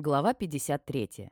Глава 53.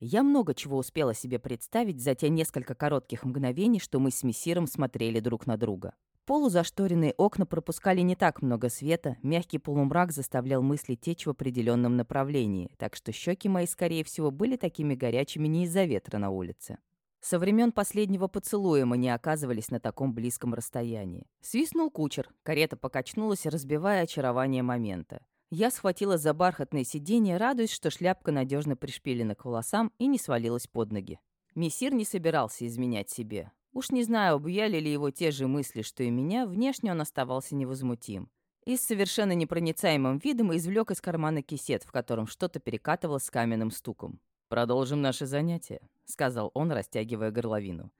Я много чего успела себе представить за те несколько коротких мгновений, что мы с мессиром смотрели друг на друга. Полузашторенные окна пропускали не так много света, мягкий полумрак заставлял мысли течь в определенном направлении, так что щеки мои, скорее всего, были такими горячими не из-за ветра на улице. Со времен последнего поцелуя мы не оказывались на таком близком расстоянии. Свистнул кучер, карета покачнулась, разбивая очарование момента. Я схватила за бархатное сиденье, радуясь, что шляпка надежно пришпилена к волосам и не свалилась под ноги. Мессир не собирался изменять себе. Уж не знаю, обуяли ли его те же мысли, что и меня, внешне он оставался невозмутим. И с совершенно непроницаемым видом извлек из кармана кисет, в котором что-то перекатывалось с каменным стуком. «Продолжим наше занятие», — сказал он, растягивая горловину.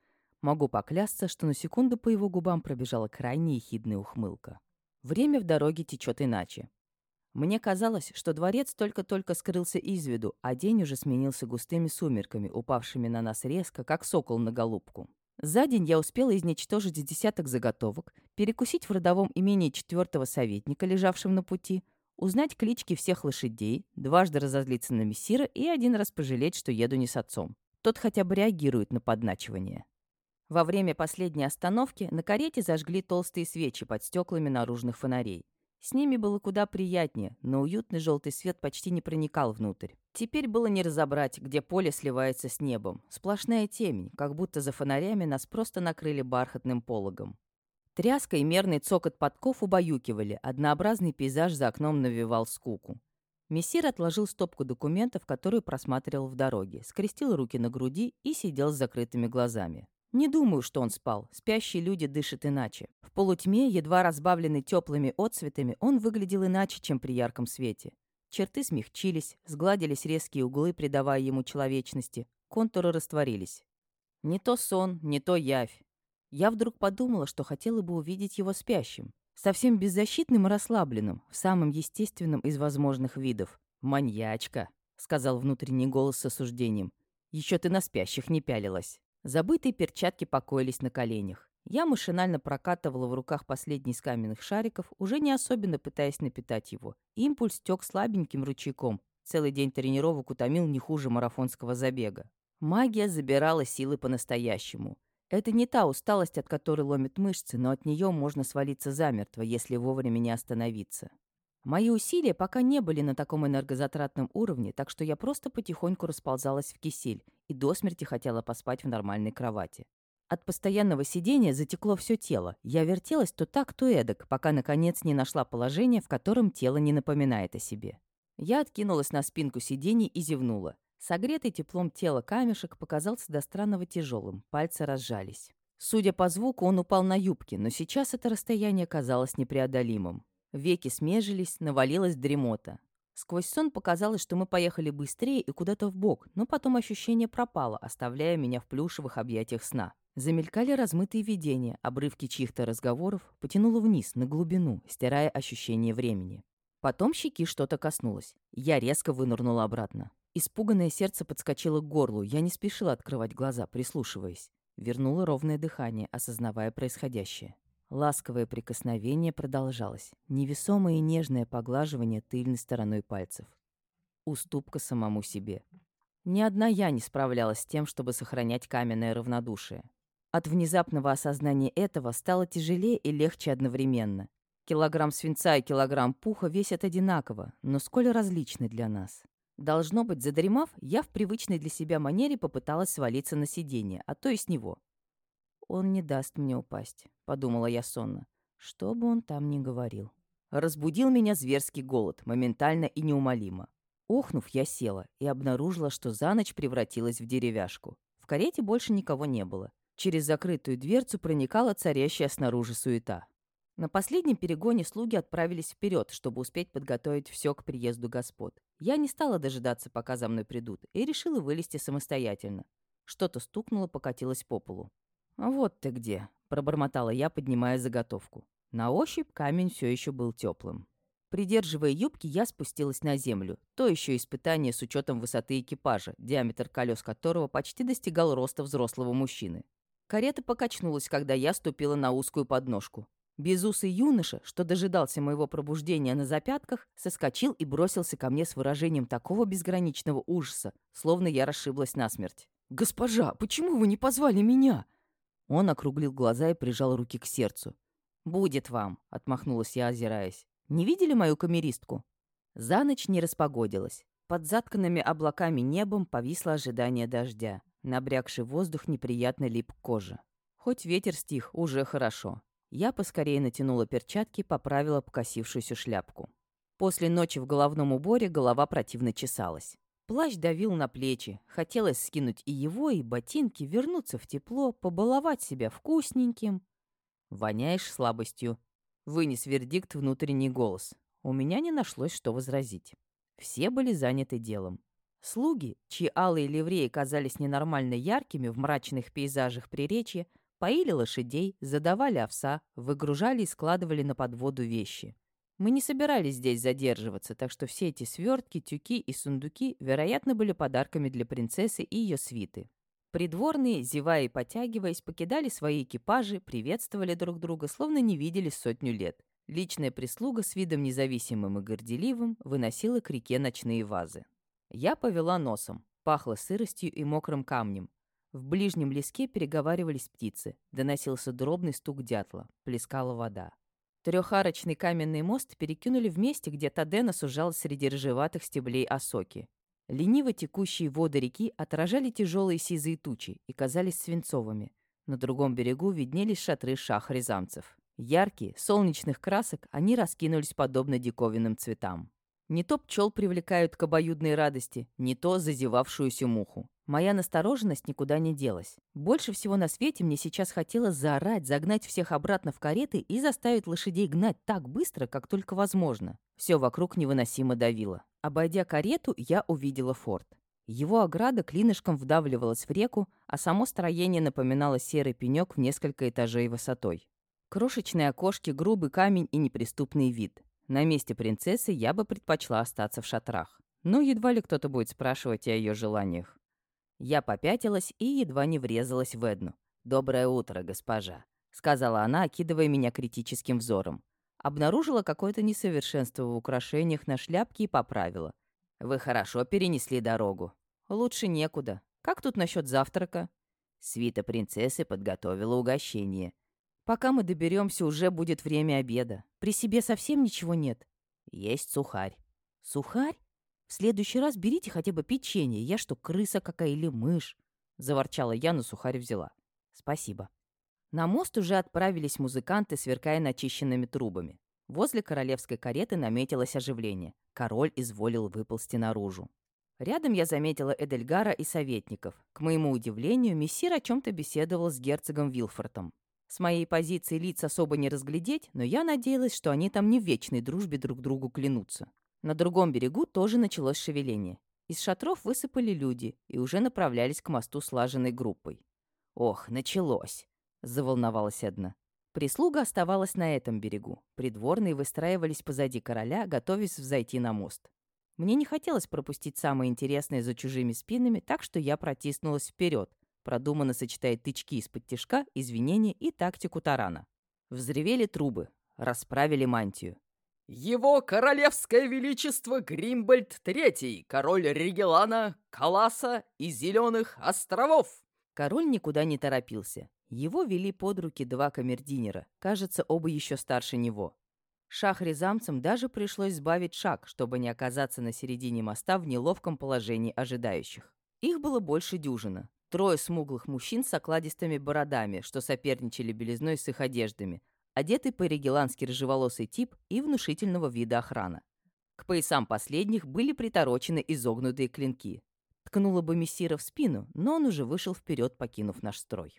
Могу поклясться, что на секунду по его губам пробежала крайне ехидная ухмылка. Время в дороге течет иначе. Мне казалось, что дворец только-только скрылся из виду, а день уже сменился густыми сумерками, упавшими на нас резко, как сокол на голубку. За день я успела изничтожить десяток заготовок, перекусить в родовом имении четвертого советника, лежавшем на пути, узнать клички всех лошадей, дважды разозлиться на мессира и один раз пожалеть, что еду не с отцом. Тот хотя бы реагирует на подначивание. Во время последней остановки на карете зажгли толстые свечи под стеклами наружных фонарей. С ними было куда приятнее, но уютный желтый свет почти не проникал внутрь. Теперь было не разобрать, где поле сливается с небом. Сплошная темень, как будто за фонарями нас просто накрыли бархатным пологом. Тряска и мерный цокот подков убаюкивали, однообразный пейзаж за окном навевал скуку. Мессир отложил стопку документов, которую просматривал в дороге, скрестил руки на груди и сидел с закрытыми глазами. Не думаю, что он спал. Спящие люди дышат иначе. В полутьме, едва разбавленный теплыми отцветами, он выглядел иначе, чем при ярком свете. Черты смягчились, сгладились резкие углы, придавая ему человечности. Контуры растворились. Не то сон, не то явь. Я вдруг подумала, что хотела бы увидеть его спящим. Совсем беззащитным и расслабленным, в самом естественном из возможных видов. «Маньячка», — сказал внутренний голос с осуждением. «Еще ты на спящих не пялилась». Забытые перчатки покоились на коленях. Я машинально прокатывала в руках последний из каменных шариков, уже не особенно пытаясь напитать его. Импульс тек слабеньким ручейком. Целый день тренировок утомил не хуже марафонского забега. Магия забирала силы по-настоящему. Это не та усталость, от которой ломит мышцы, но от нее можно свалиться замертво, если вовремя не остановиться. Мои усилия пока не были на таком энергозатратном уровне, так что я просто потихоньку расползалась в кисель и до смерти хотела поспать в нормальной кровати. От постоянного сидения затекло все тело. Я вертелась то так, то эдак, пока, наконец, не нашла положение, в котором тело не напоминает о себе. Я откинулась на спинку сидений и зевнула. Согретый теплом тела камешек показался до странного тяжелым, пальцы разжались. Судя по звуку, он упал на юбки, но сейчас это расстояние казалось непреодолимым. Веки смежились, навалилась дремота. Сквозь сон показалось, что мы поехали быстрее и куда-то в бок, но потом ощущение пропало, оставляя меня в плюшевых объятиях сна. Замелькали размытые видения, обрывки чьих-то разговоров, потянуло вниз, на глубину, стирая ощущение времени. Потом щеки что-то коснулось. Я резко вынырнула обратно. Испуганное сердце подскочило к горлу, я не спешила открывать глаза, прислушиваясь. Вернула ровное дыхание, осознавая происходящее. Ласковое прикосновение продолжалось, невесомое и нежное поглаживание тыльной стороной пальцев. Уступка самому себе. Ни одна я не справлялась с тем, чтобы сохранять каменное равнодушие. От внезапного осознания этого стало тяжелее и легче одновременно. Килограмм свинца и килограмм пуха весят одинаково, но сколь различны для нас. Должно быть, задремав, я в привычной для себя манере попыталась свалиться на сиденье, а то и с него. «Он не даст мне упасть», — подумала я сонно. Что бы он там ни говорил. Разбудил меня зверский голод, моментально и неумолимо. Охнув, я села и обнаружила, что за ночь превратилась в деревяшку. В карете больше никого не было. Через закрытую дверцу проникала царящая снаружи суета. На последнем перегоне слуги отправились вперед, чтобы успеть подготовить все к приезду господ. Я не стала дожидаться, пока за мной придут, и решила вылезти самостоятельно. Что-то стукнуло, покатилось по полу. «Вот ты где», — пробормотала я, поднимая заготовку. На ощупь камень все еще был теплым. Придерживая юбки, я спустилась на землю. То еще испытание с учетом высоты экипажа, диаметр колес которого почти достигал роста взрослого мужчины. Карета покачнулась, когда я ступила на узкую подножку. Безусый юноша, что дожидался моего пробуждения на запятках, соскочил и бросился ко мне с выражением такого безграничного ужаса, словно я расшиблась насмерть. «Госпожа, почему вы не позвали меня?» Он округлил глаза и прижал руки к сердцу. «Будет вам», — отмахнулась я, озираясь. «Не видели мою камеристку?» За ночь не распогодилось. Под затканными облаками небом повисло ожидание дождя. Набрякший воздух неприятно лип к коже. Хоть ветер стих, уже хорошо. Я поскорее натянула перчатки, поправила покосившуюся шляпку. После ночи в головном уборе голова противно чесалась. Плащ давил на плечи. Хотелось скинуть и его, и ботинки, вернуться в тепло, побаловать себя вкусненьким. «Воняешь слабостью», — вынес вердикт внутренний голос. У меня не нашлось, что возразить. Все были заняты делом. Слуги, чьи алые ливреи казались ненормально яркими в мрачных пейзажах приречья, Поили лошадей, задавали овса, выгружали и складывали на подводу вещи. Мы не собирались здесь задерживаться, так что все эти свертки, тюки и сундуки, вероятно, были подарками для принцессы и ее свиты. Придворные, зевая и потягиваясь, покидали свои экипажи, приветствовали друг друга, словно не виделись сотню лет. Личная прислуга с видом независимым и горделивым выносила к реке ночные вазы. Я повела носом. Пахло сыростью и мокрым камнем. В ближнем леске переговаривались птицы, доносился дробный стук дятла, плескала вода. Трехарочный каменный мост перекинули в месте, где Тадена сужалась среди рыжеватых стеблей осоки. Лениво текущие воды реки отражали тяжелые сизые тучи и казались свинцовыми. На другом берегу виднелись шатры шах-рязамцев. Яркие, солнечных красок, они раскинулись подобно диковинным цветам. Не то пчел привлекают к обоюдной радости, не то зазевавшуюся муху. Моя настороженность никуда не делась. Больше всего на свете мне сейчас хотелось заорать, загнать всех обратно в кареты и заставить лошадей гнать так быстро, как только возможно. Все вокруг невыносимо давило. Обойдя карету, я увидела форт. Его ограда клинышком вдавливалась в реку, а само строение напоминало серый пенек в несколько этажей высотой. Крошечные окошки, грубый камень и неприступный вид. На месте принцессы я бы предпочла остаться в шатрах. Но едва ли кто-то будет спрашивать о ее желаниях. Я попятилась и едва не врезалась в Эдну. «Доброе утро, госпожа», — сказала она, окидывая меня критическим взором. Обнаружила какое-то несовершенство в украшениях на шляпке и поправила. «Вы хорошо перенесли дорогу. Лучше некуда. Как тут насчет завтрака?» Свита принцессы подготовила угощение. «Пока мы доберемся, уже будет время обеда. При себе совсем ничего нет». «Есть сухарь». «Сухарь? В следующий раз берите хотя бы печенье. Я что, крыса какая или мышь?» Заворчала я, но сухарь взяла. «Спасибо». На мост уже отправились музыканты, сверкая начищенными трубами. Возле королевской кареты наметилось оживление. Король изволил выползти наружу. Рядом я заметила Эдельгара и советников. К моему удивлению, мессир о чем-то беседовал с герцогом Вилфортом. С моей позиции лиц особо не разглядеть, но я надеялась, что они там не в вечной дружбе друг другу клянутся. На другом берегу тоже началось шевеление. Из шатров высыпали люди и уже направлялись к мосту слаженной группой. «Ох, началось!» — заволновалась одна. Прислуга оставалась на этом берегу. Придворные выстраивались позади короля, готовясь взойти на мост. Мне не хотелось пропустить самое интересное за чужими спинами, так что я протиснулась вперед, продуманно сочетая тычки из-под тишка, извинения и тактику тарана. Взревели трубы, расправили мантию. Его королевское величество Гримбольд III, король Ригелана, Каласа и Зеленых островов!» Король никуда не торопился. Его вели под руки два камердинера, кажется, оба еще старше него. Шах-резамцам даже пришлось сбавить шаг, чтобы не оказаться на середине моста в неловком положении ожидающих. Их было больше дюжина. Трое смуглых мужчин с окладистыми бородами, что соперничали белизной с их одеждами, одетый по-регелански рыжеволосый тип и внушительного вида охрана. К поясам последних были приторочены изогнутые клинки. Ткнула бы мессира в спину, но он уже вышел вперед, покинув наш строй.